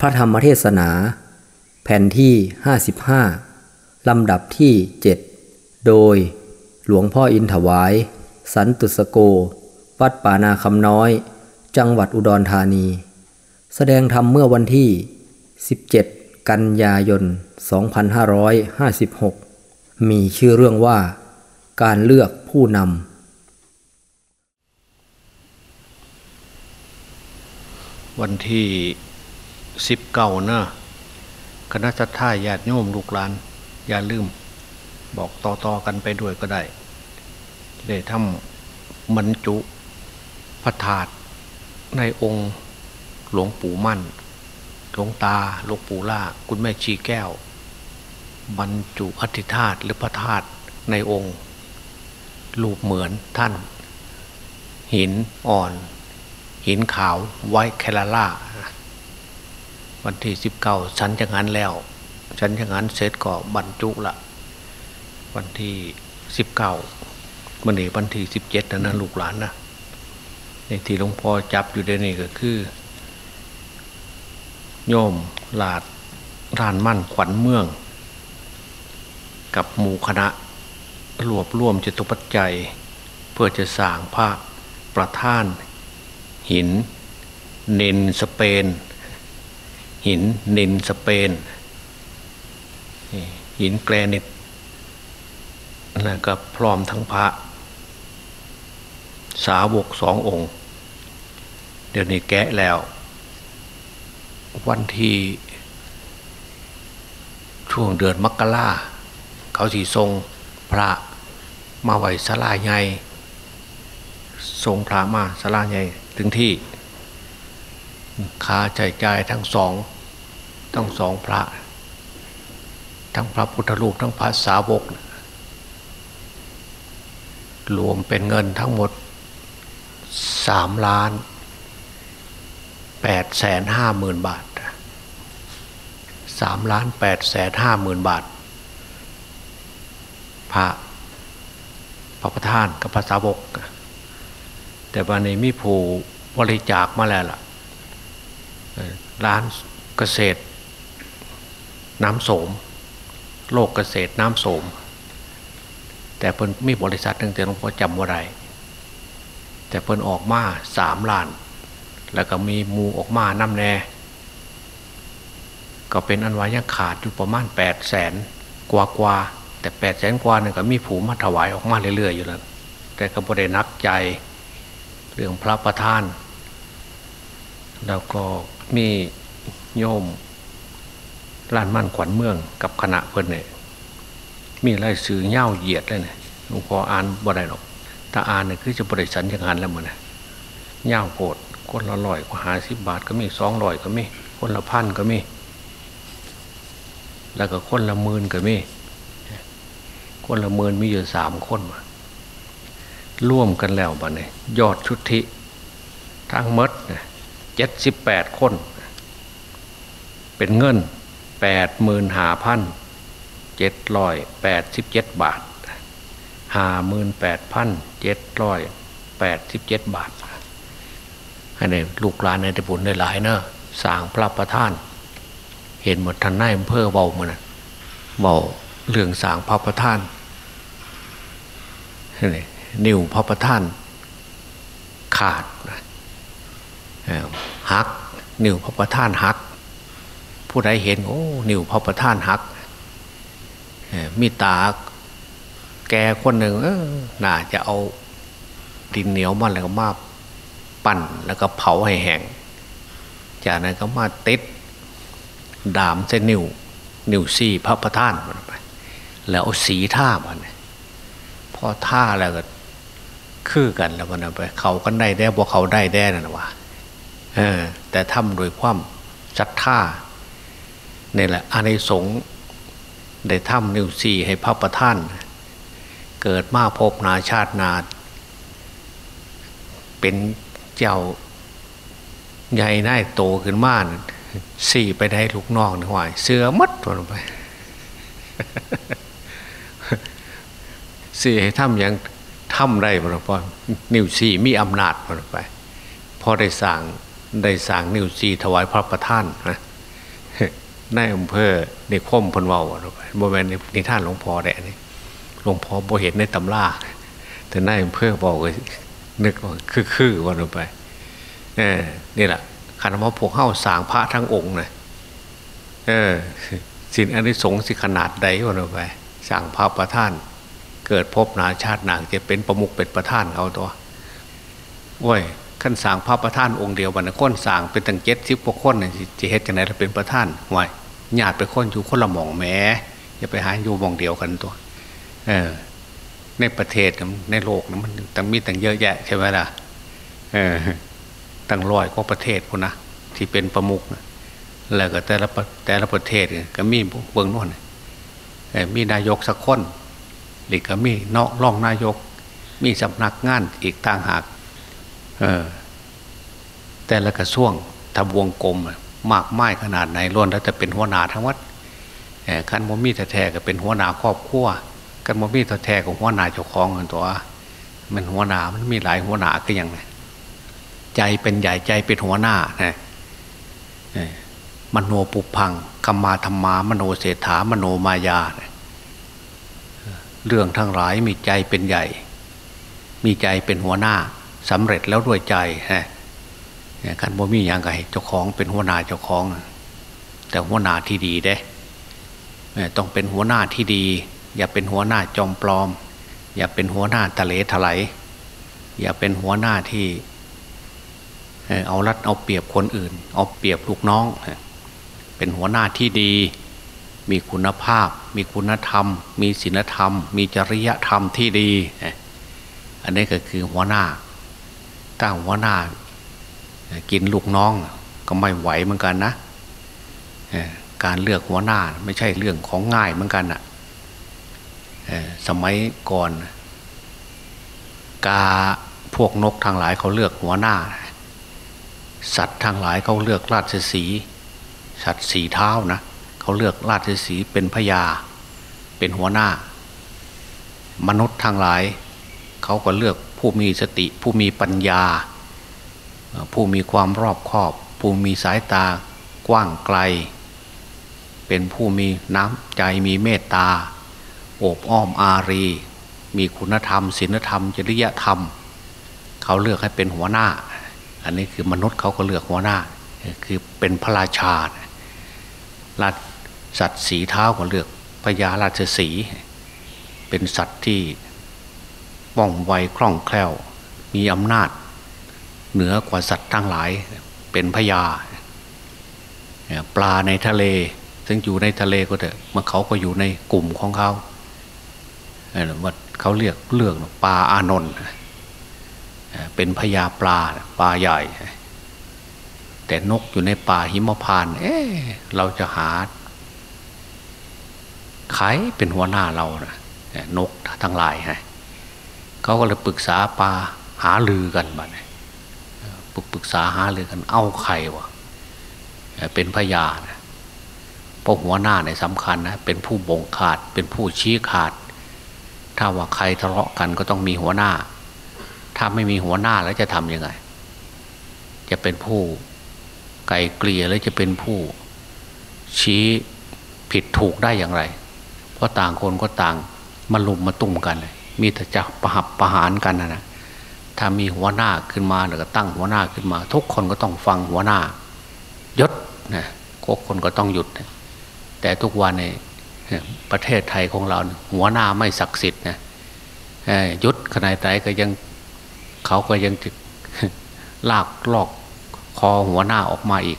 พระธรรมเทศนา แผ่นที่ 55 ลำดับที่ 7 โดยหลวงพ่ออินถวาย สันตุสโก วัดป่านาคำน้อย จังหวัดอุดรธานี แสดงธรรมเมื่อวันที่ 17 กันยายน 2556 มีชื่อเรื่องว่า การเลือกผู้นำวันที่ สิบเก้านะคณะสัตยาญาติโยมลูกหลาน อย่าลืม บอกต่อๆกันไปด้วยก็ได้ได้ทำบรรจุพระธาตุในองค์หลวงปู่มั่น หลวงตาหลวงปู่ล่า คุณแม่ชีแก้ว บรรจุอธิธาตุหรือพระธาตุในองค์ รูปเหมือนท่าน หินอ่อน หินขาวไว้แคลาล่า วันที่สิบเก้าฉันจะงานแล้ว ฉันจะงานเสร็จก็บรรจุละวันที่สิบเก้ามันนี่วันที่สิบเจ็ดนะนลูกหลานนะในที่หลวงพ่อจับอยู่ในนี่ก็คือ โยมหลาดรานมั่นขวัญเมือง กับหมู่คณะรวบรวมจตุปัจจัย เพื่อจะสร้างพระประธาน หิน เนนสเปน หินเนินสเปน หินแกรนิตแล้วก็พร้อมทั้งพระ สาวกสององค์ เดี๋ยวนี้แกะแล้ว วันที่ช่วงเดือนมกราเขาสีทรงพระมาไหวสลาใหญ่ทรงพระมาสลาใหญ่ถึงที่คาใช้จ่ายทั้งสอง ทั้งสองพระ ทั้งพระพุทธรูปทั้งพระสาวก รวมเป็นเงินทั้งหมดสามล้านแปดแสนห้าหมื่นบาทสามล้านแปดแสนห้าหมื่นบาท พระพระประธานกับพระสาวก แต่วันนี้มีผู้บริจาคมาแล้วล่ะร้านเกษตร น้ำโสม โลกเกษตรน้ำโสม แต่เพิ่นมีบริษัทหนึ่งแต่หลวงพ่อจำว่าไรแต่เพิ่นออกมาสามล้าน แล้วก็มีมูออกมาน้ำแน่ ก็เป็นอันวายังขาดอยู่ประมาณแปดแสนกว่ากว่าแต่แปดแสนกว่าเนี่ยก็มีผูมาถวายออกมาเรื่อยๆอยู่แล้วแต่ก็บ่ได้นับใจเรื่องพระประธาน แล้วก็มีโยม ล้านมั่นขวัญเมืองกับคณะเพื่อนเนี่ยมีรายสื่อเง่าเหยียดเลยเนี่ยหลวงพ่ออ่านบ่ได้หรอกถ้าอ่านเนี่ยคือจะบริสันย่างนั้นแล้วมันนะเง่าโกดคนละร้อยกว่าหาสิบบาทก็มีสองร้อยก็มีคนละพันก็มีแล้วก็คนละหมื่นก็มีคนละหมื่นมีอยู่สามคนมาร่วมกันแล้วบ้าเนี่ยยอดชุดทิทั้งมดเจ็ดสิบแปดคน เป็นเงิน แปดหมื่นหาพันเจ็ดร้อยแปดสิบเจ็ดบาทหาหมื่นแปดพันเจ็ดร้อยแปดสิบเจ็ดบาทให้ในลูกหลานในตะบุญในหลายเนอะสร้างพระประธาน เห็นหมดทันนายอำเภอเบามันเบาเรื่องสร้างพระประธานนิวพระประธาน ขาดหักนิวพระประธานหัก ผู้ใดเห็นโอ้นิวพระประธานหักมีตาแกคนหนึ่งเออน่าจะเอาดินเหนียวมันแล้วก็มาปั่นแล้วก็เผาให้แห้งจากนั้นก็มาติดดามเส้นนิวนิวซี่พระประธานมันไปแล้วเอาสีท่ามันพอท่าแล้วก็คือกันแล้วมันไป เขากันได้ได้บอกเขาได้แด้นั่นว่าเออแต่ทำโดยความศรัทธา นี่แหละอานิสงส์ได้ทำนิวซีให้พระประท่าน เกิดมาพบนาชาตินาเป็นเจ้าใหญ่น่ายโตขึ้นมาสี่ไปได้ลูกน้องหน่อยเสือมัดตัวลงไปสี่ให้ทำอย่างทำได้พอพอนิวซีมีอำนาจพอไปพอได้สั่งได้สั่งนิวซีถวายพระประท่านนะ นายอำเภอในคมพนเวาโบแมนในท่านหลวงพ่อแดนี่หลวงพ่อโบเห็นในตำราแต่นายอำเภอบอกเลยนึกว่าคือคือวันไปเออนี่แหละขันว่าพวกเข้าสางพระทั้งองค์เลยเออสินอันนี้สงสิขนาดใดวันไปสั่งพระประท่าน เกิดพบนาชาตินางจะเป็นประมุขเป็นประท่านเอาตัวโอ้ย ขั้นสางพระประธานองค์เดียววันนี้คนสางเป็นตั้งเจ็ดสิบกว่าคนเนี่ยจะเฮ็ดจังไหนถ้าเป็นประธานห่วยญาติไปคนอยู่คนละหมองแหมอย่าไปหาอยู่หมองเดียวกันตัว เออ ในประเทศในโลกนะมันตั้งมีตั้งเยอะแยะใช่ไหมล่ะเออตั้งร้อยกว่าประเทศพวกนะที่เป็นประมุขนะแล้วก็แต่ละแต่ละประเทศก็มีเบื้องโน้นมีนายกสักคนหรือก็มีนอกรองนายก มีสำนักงานอีกต่างหาก แต่ละกระทรวงทำวงกลมมากไม้ขนาดไหนล้วนแล้วจะเป็นหัวหน้าทั้งวัดขันมมีแท้ๆก็เป็นหัวหน้าครอบครัวกันมมีแท้ๆของหัวหน้าเจ้าของตัวมันหัวหน้ามันมีหลายหัวหน้าก็ยังไงใจเป็นใหญ่ใจเป็นหัวหน้านะมโนปุพังกรรมาธรรมามโนเศรษฐามโนมายา เรื่องทั้งหลายมีใจเป็นใหญ่ มีใจเป็นหัวหน้า สำเร็จแล้วด้วยใจฮะการบ่มีอย่างไรเจ้าของเป็นหัวหน้าเจ้าของ แต่หัวหน้าที่ดีเด้ต้องเป็นหัวหน้าที่ดี อย่าเป็นหัวหน้าจอมปลอม อย่าเป็นหัวหน้าทะเลถลายอย่าเป็นหัวหน้าที่เอารัดเอาเปรียบคนอื่น เอาเปรียบลูกน้อง เป็นหัวหน้าที่ดี มีคุณภาพ มีคุณธรรม มีศีลธรรม มีจริยธรรมที่ดี อันนี้ก็คือหัวหน้า ตั้งหัวหน้า กินลูกน้องก็ไม่ไหวเหมือนกันนะการเลือกหัวหน้าไม่ใช่เรื่องของง่ายเหมือนกันอะสมัยก่อน กาพวกนกทางหลายเขาเลือกหัวหน้า สัตว์ทางหลายเขาเลือกราชสีสัตว์สีเท้านะเขาเลือกราชสีเป็นพญาเป็นหัวหน้า มนุษย์ทางหลาย เขาก็เลือก ผู้มีสติ ผู้มีปัญญา ผู้มีความรอบคอบ ผู้มีสายตากว้างไกล เป็นผู้มีน้ำใจมีเมตตาโอบอ้อมอารี มีคุณธรรมศีลธรรม จริยธรรม เขาเลือกให้เป็นหัวหน้า อันนี้คือมนุษย์เขาก็เลือกหัวหน้า คือเป็นพระราชาราชสัตว์สีเท้าก็เลือกพญาราชสี เป็นสัตว์ที่ ว่องไวคล่องแคล่ว มีอำนาจ เหนือกว่าสัตว์ทั้งหลายเป็นพญาปลาในทะเล ซึ่งอยู่ในทะเลก็เถอะมันเขาก็อยู่ในกลุ่มของเขาว่าเขาเรียกเลือกปลาอานนท์เป็นพญาปลาปลาใหญ่ แต่นกอยู่ในป่าหิมพานเอ๊เราจะหาใครเป็นหัวหน้าเรานะนกทั้งหลายฮะ เขาก็เลยปรึกษาปาหาลือกันบ้างปรึกปรึกษาหาลือกัน เอาใครวะเป็นพยานเพราะหัวหน้าเนี่ยสำคัญนะเป็นผู้บงขาดเป็นผู้ชี้ขาด ถ้าว่าใครทะเลาะกันก็ต้องมีหัวหน้า ถ้าไม่มีหัวหน้าแล้วจะทำยังไง จะเป็นผู้ไกลเกลี่ยแล้วจะเป็นผู้ชี้ผิดถูกได้อย่างไร เพราะต่างคนก็ต่างมาลุมมาตุ่มกันเลย มีแต่จะประหับประหารกันนะนะถ้ามีหัวหน้าขึ้นมาแล้วก็ตั้งหัวหน้าขึ้นมา ทุกคนก็ต้องฟังหัวหน้ายศนะทุกคนก็ต้องหยุด แต่ทุกวันในประเทศไทยของเรา หัวหน้าไม่ศักดิ์สิทธิ์นะยุดขนาดไหนก็ยังเขาก็ยังลากลอกคอหัวหน้าออกมาอีก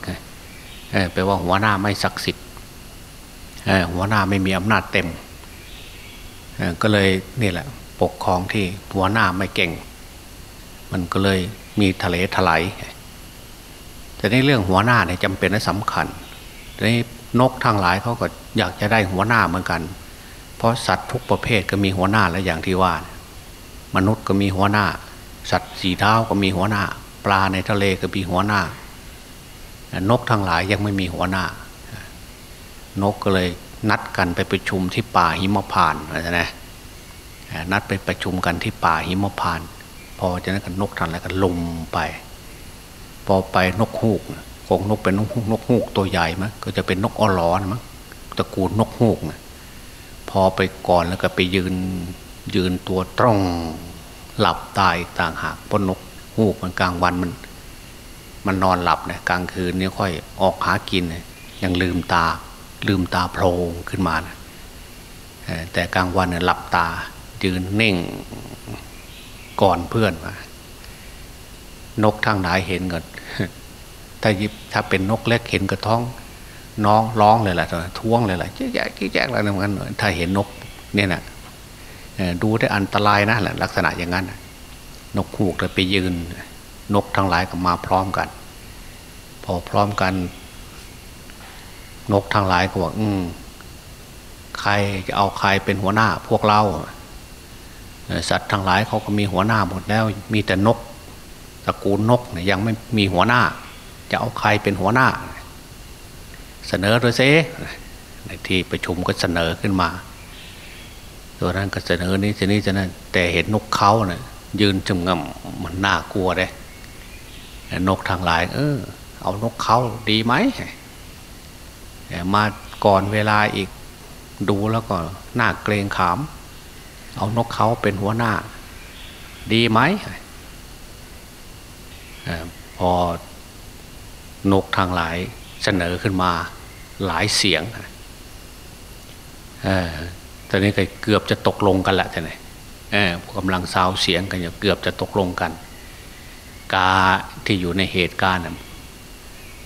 แปลว่าหัวหน้าไม่ศักดิ์สิทธิ์หัวหน้าไม่มีอำนาจเต็มก็เลยนี่แหละ ปกครองที่หัวหน้าไม่เก่ง มันก็เลยมีทะเลถลายแต่ในเรื่องหัวหน้าเนี่ยจำเป็นและสำคัญในนกทางหลายเขาก็อยากจะได้หัวหน้าเหมือนกัน เพราะสัตว์ทุกประเภทก็มีหัวหน้าและอย่างที่ว่ามนุษย์ก็มีหัวหน้า สัตว์สีเท้าก็มีหัวหน้า ปลาในทะเลก็มีหัวหน้า นกทางหลายยังไม่มีหัวหน้า นกก็เลยนัดกันไปประชุมที่ป่าหิมพานนะนั นัดไปประชุมกันที่ป่าหิมพาน พอจะนั้นกันนกทันแล้วก็ลงไป พอไปนกฮูกคงนกเป็นนกฮูกนกฮูกตัวใหญ่มั้งก็จะเป็นนกอล้อนมั้งตระกูลนกฮูกนะพอไปก่อนแล้วก็ไปยืนยืนตัวตรงหลับตายต่างหากเพราะนกฮูกมันกลางวันมัน มันนอนหลับนะกลางคืนนี่ค่อยออกหากินนะยังลืมตาลืมตาโพลงขึ้นมานะแต่กลางวันเนี่ยหลับตา ยืนเน่งก่อนเพื่อนมานกทางไหนเห็นกันถ้ายิบถ้าเป็นนกเล็กเห็นกระท้อง น้องร้องเลยแหละท้วงเลยแหละแจ๊กแจ๊กอะไรเหมือนกันถ้าเห็นนกเนี่ยนะดูได้อันตรายนะแหละลักษณะอย่างนั้นนกหูกเลยไปยืน นกทั้งหลายก็มาพร้อมกัน พอพร้อมกัน นกทั้งหลายก็บอกอืมใครจะเอาใครเป็นหัวหน้า พวกเรา สัตว์ทั้งหลายเขาก็มีหัวหน้าหมดแล้ว มีแต่นกตระกูลนกเนี่ยยังไม่มีหัวหน้า จะเอาใครเป็นหัวหน้า เสนอโดยเซในที่ประชุมก็เสนอขึ้นมา ตัวนั้นก็เสนอนี้จะนี้จะนั้นแต่เห็นนกเขาเนะ่ยยืนจมงำมันน่ากลัวเลยนกทางหลาย เออ เอานกเขาดีไหมมาก่อนเวลาอีกดูแล้วก็น่าเกรงขาม เอานกเขาเป็นหัวหน้า ดีไหมพอนกทางหลายเสนอขึ้นมาหลายเสียงอตอนนี้ก็เกือบจะตกลงกันแหละท่านไหนกำลังสาวเสียงกันอยู่เกือบจะตกลงกัน กาที่อยู่ในเหตุการณ์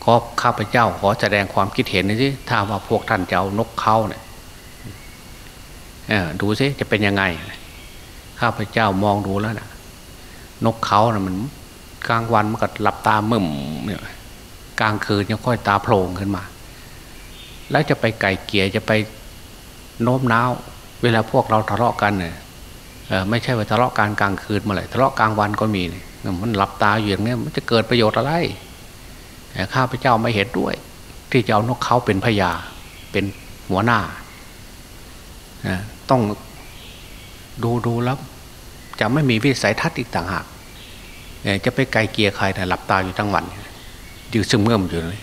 ขอข้าพเจ้าขอแสดงความคิดเห็นน่อยถ้าว่าพวกท่านจะเอานกเขาเนี่ย ดูซิจะเป็นยังไง ข้าพเจ้ามองดูแล้วนะนกเขานะ่ะมันกลางวันมันก็หลับตามึมเนี่ยกลางคืนยังค่อยตาโพลงขึ้นมา แล้วจะไปไก่เกียจะไปโน้มน้าว เวลาพวกเราทะเลาะกันเนี่ยไม่ใช่ว่าทะเลาะกันกลางคืนมาเลยทะเลาะกลางวันก็มีเนี่ยมันหลับตาอยู่อย่างนี้มันจะเกิดประโยชน์อะไรข้าพเจ้าไม่เห็นด้วย ที่จะเอานกเขาเป็นพญาเป็นหัวหน้า ต้องดูดูแล้วจะไม่มีวิสัยทัศน์อีกต่างหากจะไปไกลเกียร์ใครนะหลับตาอยู่ทั้งวันยืนซึมเงื่อมอยู่เลย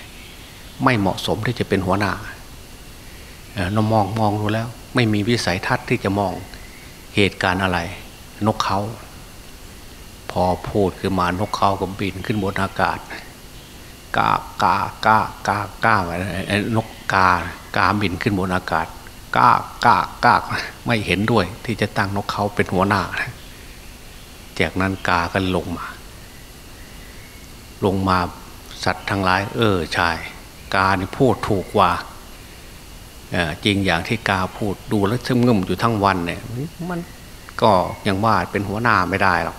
ไม่เหมาะสมที่จะเป็นหัวหน้าเรามองมองดูแล้ว ไม่มีวิสัยทัศน์ที่จะมองเหตุการณ์อะไร นกเขาพอพูดคือมานกเขาก็บินขึ้นบนอากาศกากากากากาไอ้นกกากาบินขึ้นบนอากาศ กากากากไม่เห็นด้วย ที่จะตั้งนกเขาเป็นหัวหน้า จากนั้นกาก็ลงมา ลงมาสัตว์ทั้งหลาย เออชายกาเนี่พูดถูกกว่าจริงอย่างที่กาพูดดูแล้วชึมงึมอยู่ทั้งวันเนี่ยมันก็ยังว่าเป็นหัวหน้าไม่ได้หรอก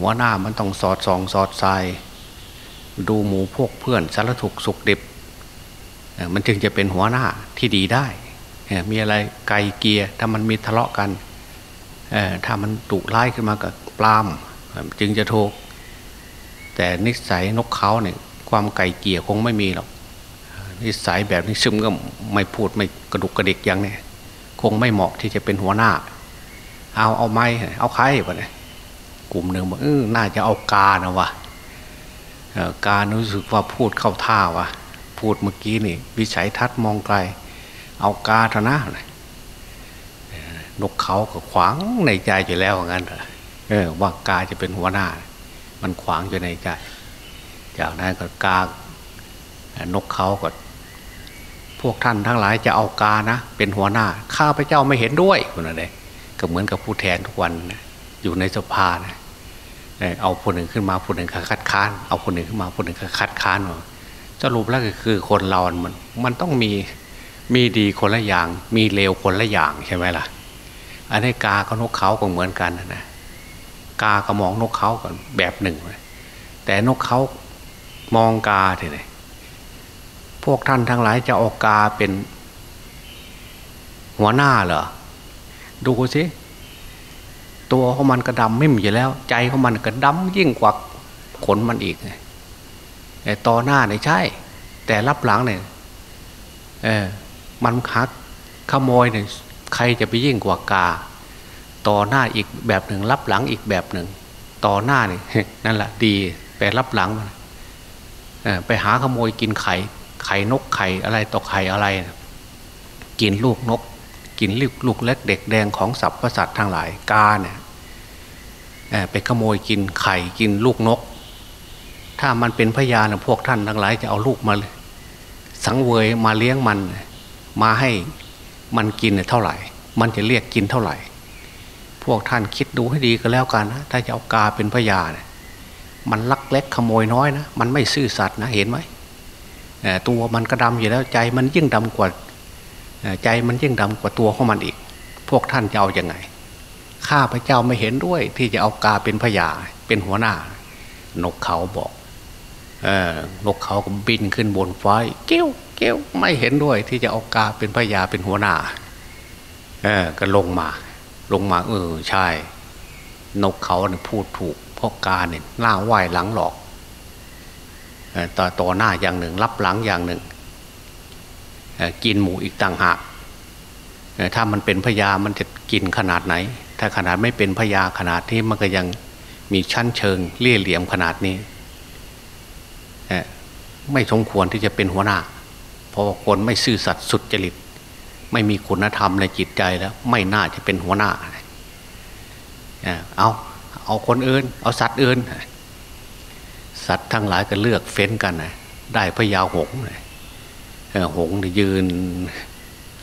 หัวหน้ามันต้องสอดส่องสอดใส่ดูหมูพวกเพื่อนสารถุกสุกดิบมันจึงจะเป็นหัวหน้าที่ดีได้ มีอะไรไกลเกียร์ถ้ามันมีทะเลาะกันถ้ามันตุไล่ขึ้นมากับปลามจึงจะถูกแต่นิสัยนกเขาเนี่ยความไกลเกียร์คงไม่มีหรอกนิสัยแบบนี้ซึมก็ไม่พูดไม่กระดุกกระดิกอย่างนี้คงไม่เหมาะที่จะเป็นหัวหน้า เอาเอาไม้เอาใครวะเนี่ยกลุ่มหนึ่งบอกเออน่าจะเอากานะวะการรู้สึกว่าพูดเข้าท่าวะพูดเมื่อกี้นี่ วิสัยทัศน์มองไกล เอากาเถอะนะนกเขาก็ขวางในใจอยู่แล้วงั้นเออว่ากาจะเป็นหัวหน้า มันขวางอยู่ในใจ จากนั้นก็กานกเขาก็พวกท่านทั้งหลายจะเอากานะ เป็นหัวหน้า ข้าพเจ้าไม่เห็นด้วยคนนั้นเลยก็เหมือนกับผู้แทนทุกวันนะอยู่ในสภานะเอาคนหนึ่งขึ้นมาคนหนึ่งคัดค้าน เอาคนหนึ่งขึ้นมาคนหนึ่งคัดค้านสรุปแล้วก็คือคนเรา มันมันต้องมี มีดีคนละอย่าง มีเลวคนละอย่างใช่ไหมล่ะ อันนี้กากับนกเขาก็เหมือนกันนะกาก็มองนกเขากันแบบหนึ่ง แต่นกเขามองกาทีนี่พวกท่านทั้งหลายจะออกกาเป็น หัวหน้าเหรอ ดูสิตัวของมันกระดำไม่มีอยู่แล้ว ใจของมันกระดำยิ่งกว่าขนมันอีกแต่ต่อหน้าเนี่ยใช่ แต่รับหลังเนี่ยเออ มันคักขโมยเนี่ยใครจะไปยิ่งกว่ากา ต่อหน้าอีกแบบหนึ่งรับหลังอีกแบบหนึ่ง ต่อหน้านี่นั่นแหละดีแต่รับหลังมันไปหาขโมยกินไข่ไข่นกไข่อะไรต่อไข่อะไรกินลูกนก กินลูกลูกเล็กเด็กแดงของสัตว์ประสัตทั้งหลายกาเนี่ยไปขโมยกินไข่กินลูกนก ถ้ามันเป็นพยานพวกท่านทั้งหลายจะเอาลูกมาสังเวยมาเลี้ยงมัน มาให้มันกินเท่าไหร่ มันจะเรียกกินเท่าไหร่ พวกท่านคิดดูให้ดีก็แล้วกันนะ ถ้าจะเอากาเป็นพยาเนี่ยมันลักเล็กขโมยน้อยนะ มันไม่ซื่อสัตย์นะเห็นไหมตัวมันก็ดำอยู่แล้วใจมันยิ่งดำกว่าใจมันยิ่งดำกว่าตัวของมันอีก พวกท่านจะเอาอยัางไง ข้าพระเจ้าไม่เห็นด้วยที่จะเอากาเป็นพญาเป็นหัวหน้า นกเขาบอก นกเขาก็บินขึ้นบนฟ้าเกี้ยวเกี้ยวไม่เห็นด้วยที่จะเอากาเป็นพญาเป็นหัวหน้าก็ลงมา ลงมา เออใช่ นกเขาเนี่ยพูดถูกเพราะกาเนี่ยหน้าไหวหลังหลอกต่อต่อหน้าอย่างหนึ่ง รับหลังอย่างหนึ่งกินหมูอีกต่างหากถ้ามันเป็นพญามันจะกินขนาดไหน ถ้าขนาดไม่เป็นพญาขนาดที่มันก็ยังมีชั้นเชิงเลี่ยเหลี่ยมขนาดนี้ ไม่สมควรที่จะเป็นหัวหน้า เพราะคนไม่ซื่อสัตย์สุดจริต ไม่มีคุณธรรมในจิตใจแล้ว ไม่น่าจะเป็นหัวหน้าเอาเอาคนอื่น เอาสัตว์อื่น สัตว์ทั้งหลายก็เลือกเฟ้นกันนะได้พญาหงส์หงส์ยืน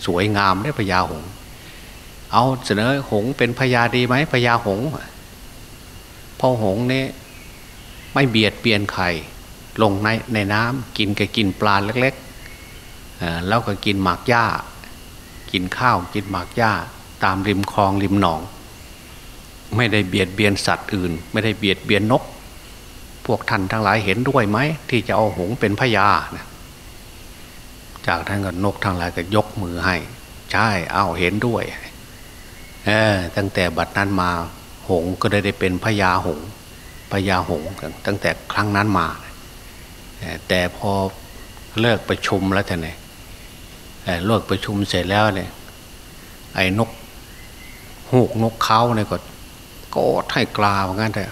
สวยงามได้พญาหง เอาเสนอหงเป็นพญาดีไหมพญาหงพอหงนี่ไม่เบียดเบียนใคร ลงในในน้ำกินก็กินปลาเล็กๆแล้วก็กินหมากหญ้า กินข้าวกินหมากหญ้า ตามริมคลองริมหนอง ไม่ได้เบียดเบียนสัตว์อื่น ไม่ได้เบียดเบียนนก พวกท่านทั้งหลายเห็นด้วยไหมที่จะเอาหงเป็นพญานะจากท่านก็นกทั้งหลายก็ยกมือให้ ใช่เอาเห็นด้วยเออตั้งแต่บัดนั้นมาหงก็ได้ได้เป็นพญาหงพญาหงตั้งแต่ครั้งนั้นมา แต่พอเลิกประชุมแล้วท่านเนี่ยเลิกประชุมเสร็จแล้วเนี่ยไอ้นกหูกนกเขาเนี่ยก็ก็ให้กลาเหมือนกันแต่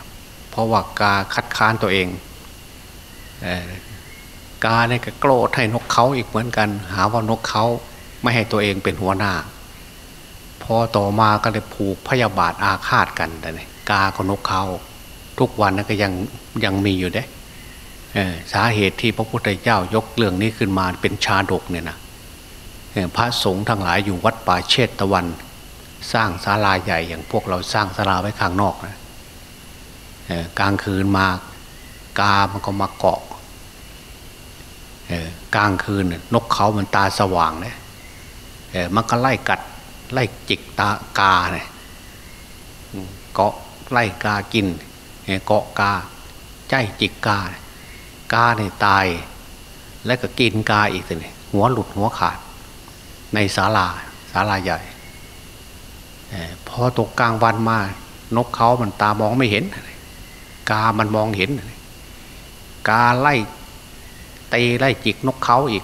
เพราะว่ากาคัดค้านตัวเองกาเนี่ยก็โกรธให้นกเขาอีกเหมือนกัน หาว่านกเขาไม่ให้ตัวเองเป็นหัวหน้า พอต่อมาก็เลยผูกพยาบาทอาฆาตกันแต่เนี่ยกากับนกเขาทุกวันนั้นก็ยังยังมีอยู่เด้ สาเหตุที่พระพุทธเจ้ายกเรื่องนี้ขึ้นมาเป็นชาดกเนี่ยนะพระสงฆ์ทั้งหลายอยู่วัดป่าเชตตะวัน สร้างศาลาใหญ่อย่างพวกเราสร้างศาลาไว้ข้างนอกนะกลางคืนมากามันก็มาเกาะกลางคืนนกเขามันตาสว่างเนี่ยมันก็ไล่กัดไล่จิกตากาเนี่ยเกาะไล่กากินเกาะกาใจจิกกา กาเนี่ยตาย แล้วก็กินกาอีกเลยหัวหลุดหัวขาด ในศาลาศาลาใหญ่พอตกกลางวันมานกเขามันตามองไม่เห็น กามันมองเห็น กาไล่ตีไล่จิกนกเขาอีก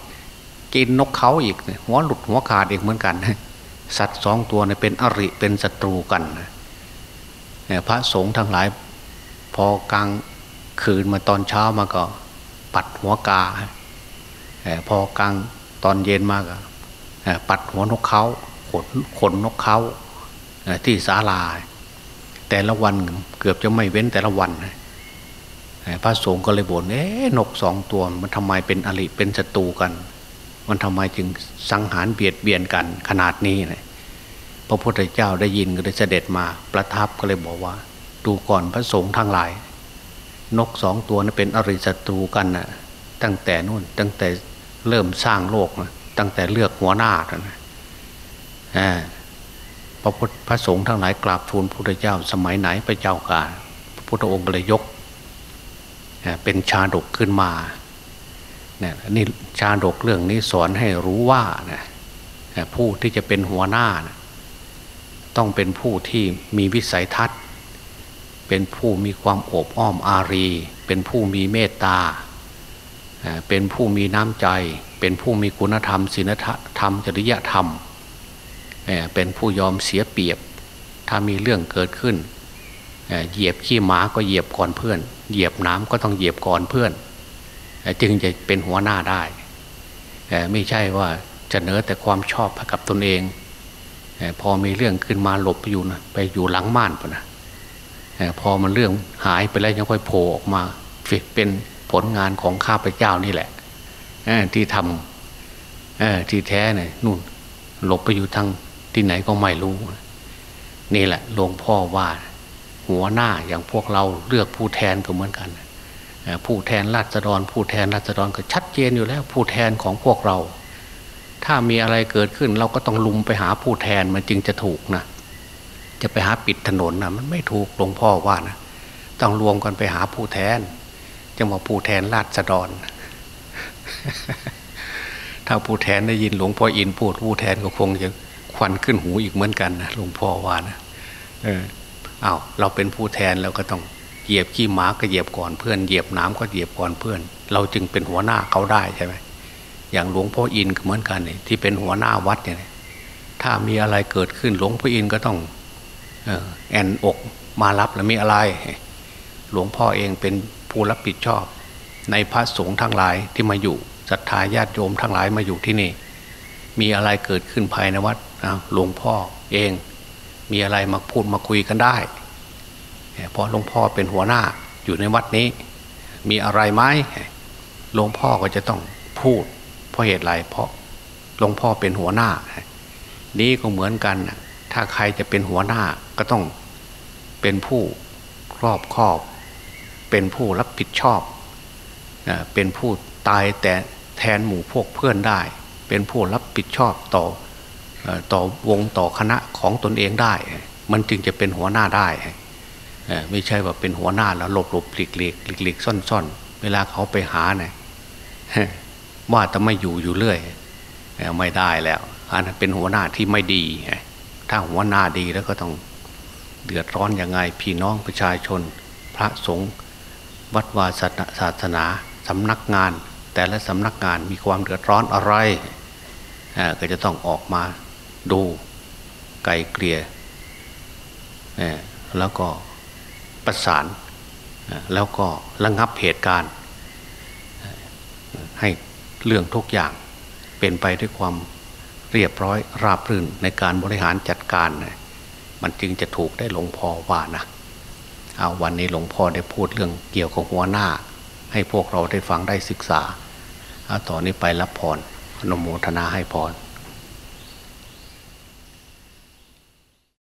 กินนกเขาอีก หัวหลุดหัวขาดอีกเหมือนกัน สัตว์สองตัวเนี่ยเป็นอริเป็นศัตรูกันพระสงฆ์ทั้งหลาย พอกลางคืนมาตอนเช้ามาก็ ปัดหัวกาพอกลางตอนเย็นมากปัดหัวนกเขาขนขนนกเขาที่ศาลา แต่ละวันเกือบจะไม่เว้นแต่ละวันพระสงฆ์ก็เลยบ่นเอ๊นกสองตัวมันทำไมเป็นอริเป็นศัตรูกัน มันทำไมจึงสังหารเบียดเบียนกันขนาดนี้นะพระพุทธเจ้าได้ยินก็ได้เสด็จมาประทับก็เลยบอกว่า ดูก่อนพระสงฆ์ทั้งหลาย นกสองตัวนั้นเป็นอริศัตรูกันนะตั้งแต่นู่นตั้งแต่เริ่มสร้างโลกนะตั้งแต่เลือกหัวหน้านะพระพุทธพระสงฆ์ทั้งหลายกราบทูลพระพุทธเจ้าสมัยไหนพระเจ้าการพระพุทธองค์เลยยกเป็นชาดกขึ้นมาเนี่ยนี่ชาดกเรื่องนี้สอนให้รู้ว่านะผู้ที่จะเป็นหัวหน้านะต้องเป็นผู้ที่มีวิสัยทัศน์ เป็นผู้มีความโอบอ้อมอารี เป็นผู้มีเมตตา เป็นผู้มีน้ำใจ เป็นผู้มีคุณธรรมศีลธรรมจริยธรรม เป็นผู้ยอมเสียเปรียบ ถ้ามีเรื่องเกิดขึ้น เหยียบขี้หมาก็เหยียบก่อนเพื่อน เหยียบน้ำก็ต้องเหยียบก่อนเพื่อน จึงจะเป็นหัวหน้าได้ ไม่ใช่ว่าจะเนอแต่ความชอบกับตนเอง พอมีเรื่องขึ้นมาหลบไปอยู่นะไปอยู่หลังม่านปนะ พอมันเรื่องหายไปแล้วยังค่อยโผล่ออกมาเป็นผลงานของข้าพเจ้านี่แหละที่ทำที่แท้เนี่ยนู่นหลบไปอยู่ทางที่ไหนก็ไม่รู้ นี่แหละหลวงพ่อว่า หัวหน้าอย่างพวกเราเลือกผู้แทนก็เหมือนกันผู้แทนราษฎร ผู้แทนราษฎรก็ชัดเจนอยู่แล้ว ผู้แทนของพวกเรา ถ้ามีอะไรเกิดขึ้นเราก็ต้องลุมไปหาผู้แทนมันจึงจะถูกนะ จะไปหาปิดถนนนะมันไม่ถูกหลวงพ่อว่านะต้องรวมกันไปหาผู้แทนจะมาผู้แทนราษฎรถ้าผู้แทนได้ยินหลวงพ่ออินพูดผู้แทนก็คงจะควันขึ้นหูอีกเหมือนกันนะหลวงพ่อว่านะเอออ้าวเราเป็นผู้แทนเราก็ต้องเหยียบขี้หมาก็เหยียบก่อนเพื่อนเหยียบน้ำก็เหยียบก่อนเพื่อน เราจึงเป็นหัวหน้าเขาได้ใช่ไหมอย่างหลวงพ่ออินก็เหมือนกันนี่ที่เป็นหัวหน้าวัดเนี่ยถ้ามีอะไรเกิดขึ้นหลวงพ่ออินก็ต้อง แอนอกมารับแล้วมีอะไร หลวงพ่อเองเป็นผู้รับผิดชอบ ในพระสงฆ์ทั้งหลายที่มาอยู่ศรัทธาญาติโยมทั้งหลายมาอยู่ที่นี่ มีอะไรเกิดขึ้นภายในวัดหลวงพ่อเอง มีอะไรมาพูดมาคุยกันได้เพราะหลวงพ่อเป็นหัวหน้าอยู่ในวัดนี้ มีอะไรไหมหลวงพ่อก็จะต้องพูด เพราะเหตุไรเพราะหลวงพ่อเป็นหัวหน้า นี้ก็เหมือนกัน ถ้าใครจะเป็นหัวหน้าก็ต้องเป็นผู้รอบคอบ เป็นผู้รับผิดชอบ เป็นผู้ตายแต่แทนหมู่พวกเพื่อนได้ เป็นผู้รับผิดชอบต่อต่อวงต่อคณะของตนเองได้ มันจึงจะเป็นหัวหน้าได้ ไม่ใช่ว่าเป็นหัวหน้าแล้วหลบหลบหลีกหลีกหลีกหลีกซ่อนซ่อนเวลาเขาไปหาเนี่ยว่าจะไม่อยู่อยู่เรื่อย ไม่ได้แล้วอันนั้นเป็นหัวหน้าที่ไม่ดี ถ้าหัวหน้าดีแล้วก็ต้องเดือดร้อนยังไง พี่น้องประชาชน พระสงฆ์วัดวาศาสนาสำนักงาน แต่ละสำนักงานมีความเดือดร้อนอะไร ก็จะต้องออกมาดูไกลเกลี่ยแล้วก็ประสานแล้วก็ระงับเหตุการณ์ ให้เรื่องทุกอย่างเป็นไปด้วยความ เรียบร้อยราบรื่นในการบริหารจัดการ มันจึงจะถูกได้หลวงพ่อว่านะเอาวันนี้หลวงพ่อได้พูดเรื่องเกี่ยวกับหัวหน้า ให้พวกเราได้ฟังได้ศึกษาเอาต่อนนี้ไปรับพรอนโมทนาให้พร